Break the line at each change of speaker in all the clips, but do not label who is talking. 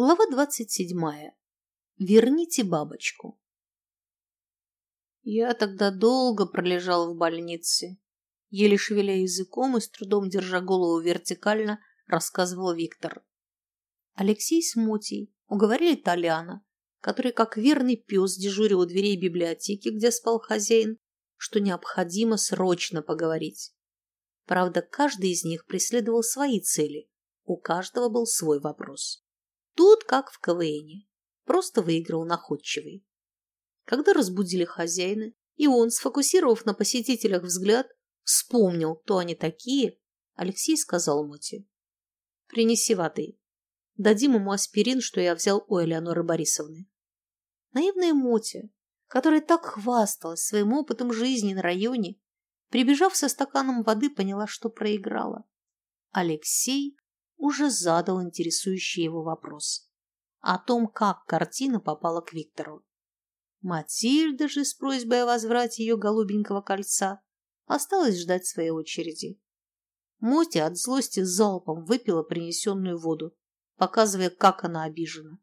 Глава двадцать седьмая. Верните бабочку. Я тогда долго пролежал в больнице, еле шевеля языком и с трудом держа голову вертикально, рассказывал Виктор. Алексей с Мотей уговорили Толяна, который как верный пес дежурил у дверей библиотеки, где спал хозяин, что необходимо срочно поговорить. Правда, каждый из них преследовал свои цели, у каждого был свой вопрос. Тут, как в КВНе, просто выиграл находчивый. Когда разбудили хозяина, и он, сфокусировав на посетителях взгляд, вспомнил, кто они такие, Алексей сказал Моте. «Принеси воды. Дадим ему аспирин, что я взял у Элеоноры Борисовны». Наивная Мотя, которая так хвасталась своим опытом жизни на районе, прибежав со стаканом воды, поняла, что проиграла. Алексей уже задал интересующий его вопрос о том, как картина попала к Виктору. Матильда же с просьбой о возврате ее голубенького кольца осталась ждать своей очереди. Мотя от злости залпом выпила принесенную воду, показывая, как она обижена.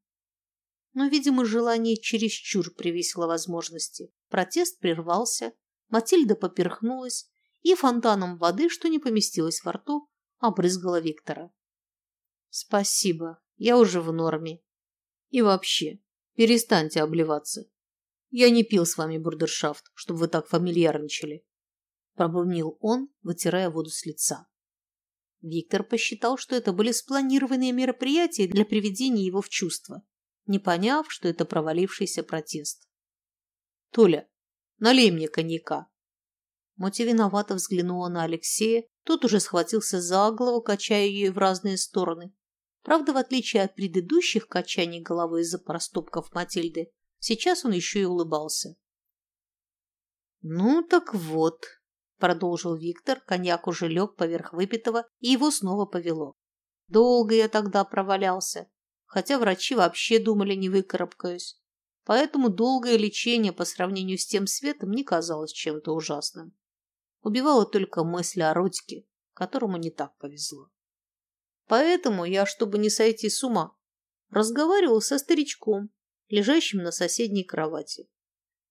Но, видимо, желание чересчур превесило возможности. Протест прервался, Матильда поперхнулась и фонтаном воды, что не поместилось во рту, обрызгала Виктора. Спасибо, я уже в норме. И вообще, перестаньте обливаться. Я не пил с вами бурдершафт, чтобы вы так фамильярничали. Пробурнил он, вытирая воду с лица. Виктор посчитал, что это были спланированные мероприятия для приведения его в чувство, не поняв, что это провалившийся протест. «Толя, налей мне коньяка!» Моти виновато взглянула на Алексея, тот уже схватился за голову, качая ее в разные стороны, Правда, в отличие от предыдущих качаний головы из-за проступков Матильды, сейчас он еще и улыбался. «Ну так вот», — продолжил Виктор, коньяк уже лег поверх выпитого, и его снова повело. «Долго я тогда провалялся, хотя врачи вообще думали, не выкарабкаюсь. Поэтому долгое лечение по сравнению с тем светом не казалось чем-то ужасным. Убивала только мысль о Родике, которому не так повезло. Поэтому я, чтобы не сойти с ума, разговаривал со старичком, лежащим на соседней кровати.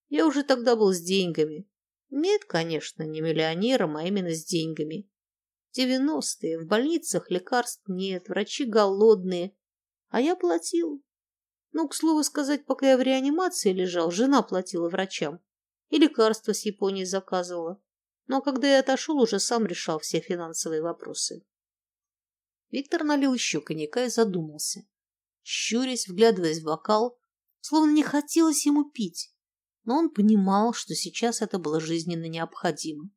Я уже тогда был с деньгами. Нет, конечно, не миллионером, а именно с деньгами. Девяностые, в больницах лекарств нет, врачи голодные. А я платил. Ну, к слову сказать, пока я в реанимации лежал, жена платила врачам. И лекарства с Японии заказывала. Но когда я отошел, уже сам решал все финансовые вопросы. Виктор налил еще коньяка и задумался, щурясь, вглядываясь в бокал, словно не хотелось ему пить, но он понимал, что сейчас это было жизненно необходимо.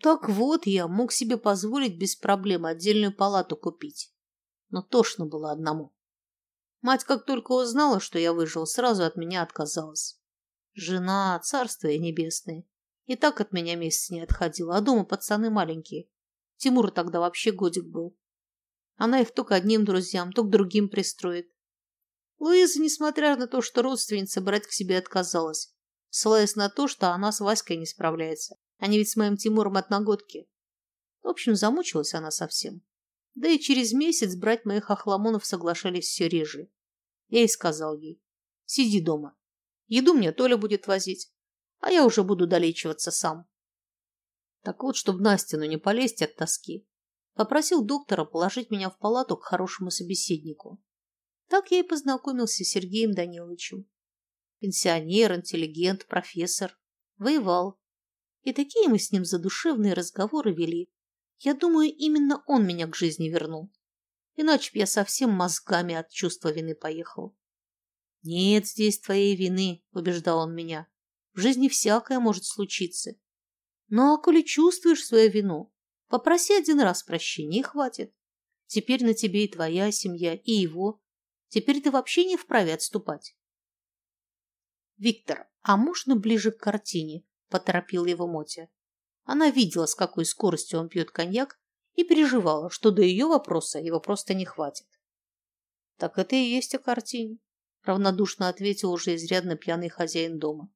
Так вот, я мог себе позволить без проблем отдельную палату купить, но тошно было одному. Мать, как только узнала, что я выжил, сразу от меня отказалась. Жена, царство небесное, и так от меня месяц не отходила, а дома пацаны маленькие. Тимуру тогда вообще годик был. Она их то к одним друзьям, то к другим пристроит. Луиза, несмотря на то, что родственница брать к себе отказалась, ссылаясь на то, что она с Васькой не справляется. Они ведь с моим Тимуром одногодки. В общем, замучилась она совсем. Да и через месяц брать моих охламонов соглашались все реже. Я и сказал ей, сиди дома. Еду мне Толя будет возить, а я уже буду долечиваться сам. Так вот, чтобы Настину не полезть от тоски, попросил доктора положить меня в палату к хорошему собеседнику. Так я и познакомился с Сергеем Даниловичем. Пенсионер, интеллигент, профессор. Воевал. И такие мы с ним задушевные разговоры вели. Я думаю, именно он меня к жизни вернул. Иначе б я совсем мозгами от чувства вины поехал. «Нет здесь твоей вины», — убеждал он меня. «В жизни всякое может случиться. Ну, а коли чувствуешь свою вину, попроси один раз прощения и хватит. Теперь на тебе и твоя семья, и его. Теперь ты вообще не вправе отступать. Виктор, а можно ближе к картине? Поторопил его Мотя. Она видела, с какой скоростью он пьет коньяк, и переживала, что до ее вопроса его просто не хватит. Так это и есть о картине, равнодушно ответил уже изрядно пьяный хозяин дома.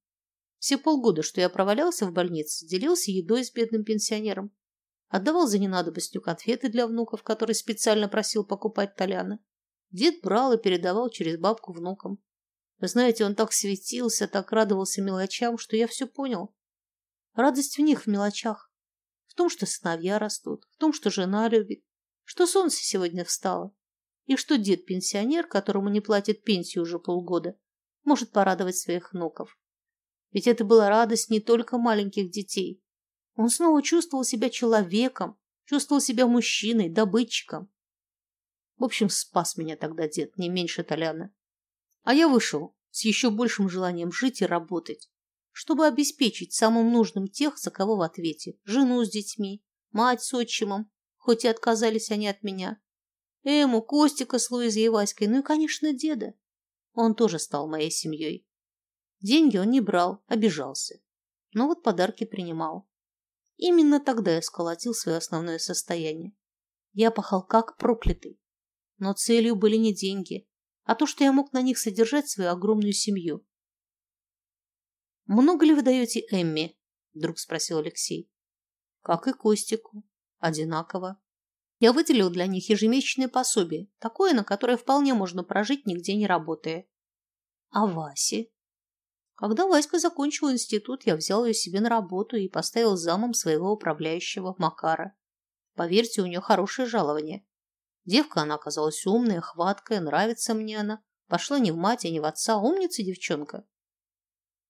Все полгода, что я провалялся в больнице, делился едой с бедным пенсионером. Отдавал за ненадобностью конфеты для внуков, которые специально просил покупать Толяна. Дед брал и передавал через бабку внукам. Вы знаете, он так светился, так радовался мелочам, что я все понял. Радость в них, в мелочах. В том, что сыновья растут, в том, что жена любит, что солнце сегодня встало, и что дед-пенсионер, которому не платит пенсию уже полгода, может порадовать своих внуков. Ведь это была радость не только маленьких детей. Он снова чувствовал себя человеком, чувствовал себя мужчиной, добытчиком. В общем, спас меня тогда дед, не меньше Толяна. А я вышел с еще большим желанием жить и работать, чтобы обеспечить самым нужным тех, за кого в ответе. Жену с детьми, мать с отчимом, хоть и отказались они от меня. Эму, Костика с Луизой и Васькой, ну и, конечно, деда. Он тоже стал моей семьей. Деньги он не брал, обижался. Но вот подарки принимал. Именно тогда я сколотил свое основное состояние. Я пахал как проклятый. Но целью были не деньги, а то, что я мог на них содержать свою огромную семью. «Много ли вы даете Эмме?» – вдруг спросил Алексей. «Как и Костику. Одинаково. Я выделил для них ежемесячное пособие, такое, на которое вполне можно прожить, нигде не работая. А Васе? Когда Васька закончил институт, я взял ее себе на работу и поставил замом своего управляющего Макара. Поверьте, у нее хорошее жалование. Девка она оказалась умная, хваткая, нравится мне она. Пошла не в мать, а не в отца, умница девчонка.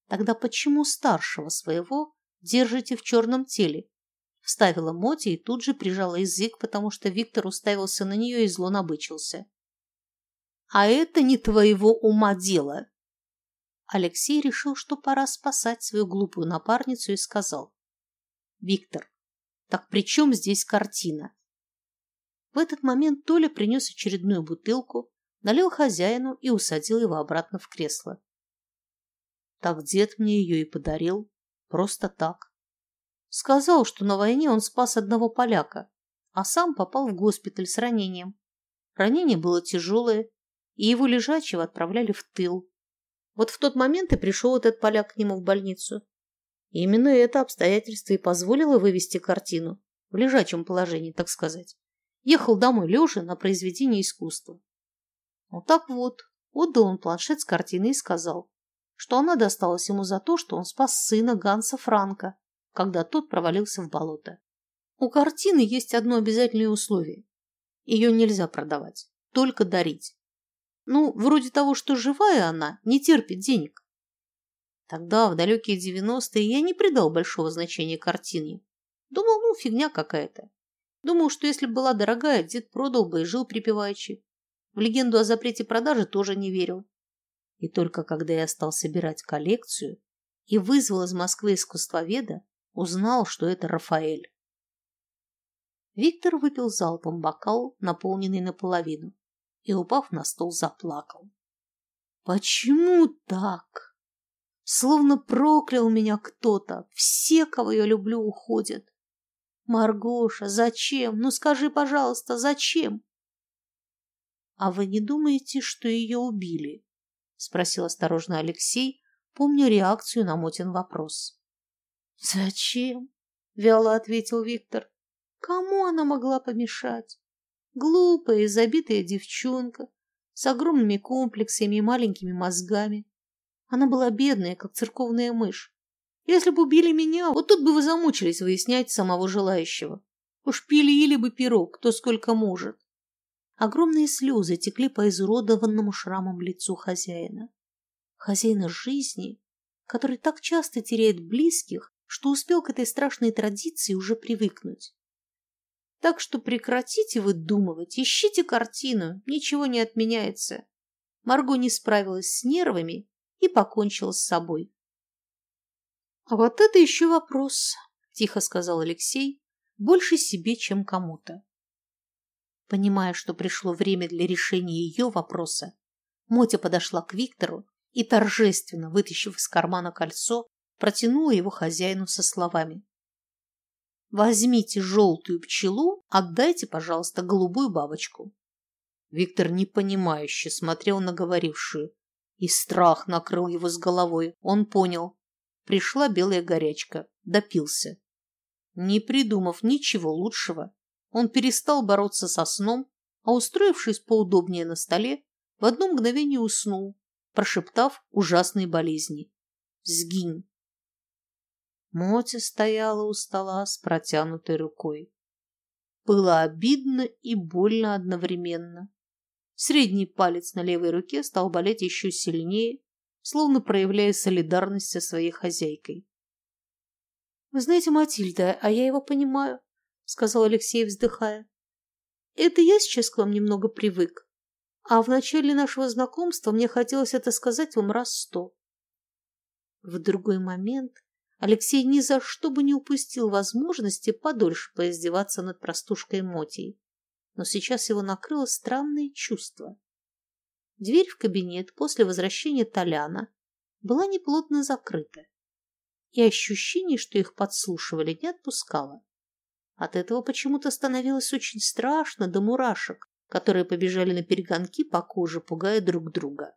Тогда почему старшего своего держите в черном теле? Вставила Моти и тут же прижала язык, потому что Виктор уставился на нее и зло набычился. «А это не твоего ума дело!» Алексей решил, что пора спасать свою глупую напарницу и сказал. «Виктор, так при чем здесь картина?» В этот момент Толя принес очередную бутылку, налил хозяину и усадил его обратно в кресло. Так дед мне ее и подарил. Просто так. Сказал, что на войне он спас одного поляка, а сам попал в госпиталь с ранением. Ранение было тяжелое, и его лежачего отправляли в тыл. Вот в тот момент и пришел этот поляк к нему в больницу. Именно это обстоятельство и позволило вывести картину в лежачем положении, так сказать. Ехал домой лежа на произведение искусства. Вот так вот, отдал он планшет с картиной и сказал, что она досталась ему за то, что он спас сына Ганса Франка, когда тот провалился в болото. У картины есть одно обязательное условие. Ее нельзя продавать, только дарить. Ну, вроде того, что живая она, не терпит денег. Тогда, в далекие девяностые, я не придал большого значения картине. Думал, ну, фигня какая-то. Думал, что если бы была дорогая, дед продал бы и жил припеваючи. В легенду о запрете продажи тоже не верил. И только когда я стал собирать коллекцию и вызвал из Москвы искусствоведа, узнал, что это Рафаэль. Виктор выпил залпом бокал, наполненный наполовину и, упав на стол, заплакал. Почему так? Словно проклял меня кто-то. Все, кого я люблю, уходят. Маргоша, зачем? Ну скажи, пожалуйста, зачем? А вы не думаете, что ее убили? Спросил осторожно Алексей, помня реакцию на Мотин вопрос. Зачем? Вяло ответил Виктор. Кому она могла помешать? Глупая и забитая девчонка, с огромными комплексами и маленькими мозгами. Она была бедная, как церковная мышь. Если бы убили меня, вот тут бы вы замучились выяснять самого желающего. Уж пилили бы пирог, кто сколько может. Огромные слезы текли по изуродованному шрамам лицу хозяина. Хозяина жизни, который так часто теряет близких, что успел к этой страшной традиции уже привыкнуть. Так что прекратите выдумывать, ищите картину, ничего не отменяется. Марго не справилась с нервами и покончила с собой. «А вот это еще вопрос», – тихо сказал Алексей, больше себе, чем кому-то. Понимая, что пришло время для решения ее вопроса, Мотя подошла к Виктору и, торжественно вытащив из кармана кольцо, протянула его хозяину со словами. Возьмите желтую пчелу, отдайте, пожалуйста, голубую бабочку. Виктор непонимающе смотрел на говорившую, и страх накрыл его с головой. Он понял. Пришла белая горячка, допился. Не придумав ничего лучшего, он перестал бороться со сном, а устроившись поудобнее на столе, в одно мгновение уснул, прошептав ужасные болезни. «Сгинь!» Мотя стояла у стола с протянутой рукой. Было обидно и больно одновременно. Средний палец на левой руке стал болеть еще сильнее, словно проявляя солидарность со своей хозяйкой. «Вы знаете, Матильда, а я его понимаю», — сказал Алексей, вздыхая. «Это я сейчас к вам немного привык, а в начале нашего знакомства мне хотелось это сказать вам раз сто». В другой момент Алексей ни за что бы не упустил возможности подольше поиздеваться над простушкой Мотей, но сейчас его накрыло странное чувство. Дверь в кабинет после возвращения Толяна была неплотно закрыта, и ощущение, что их подслушивали, не отпускало. От этого почему-то становилось очень страшно до мурашек, которые побежали на перегонки по коже, пугая друг друга.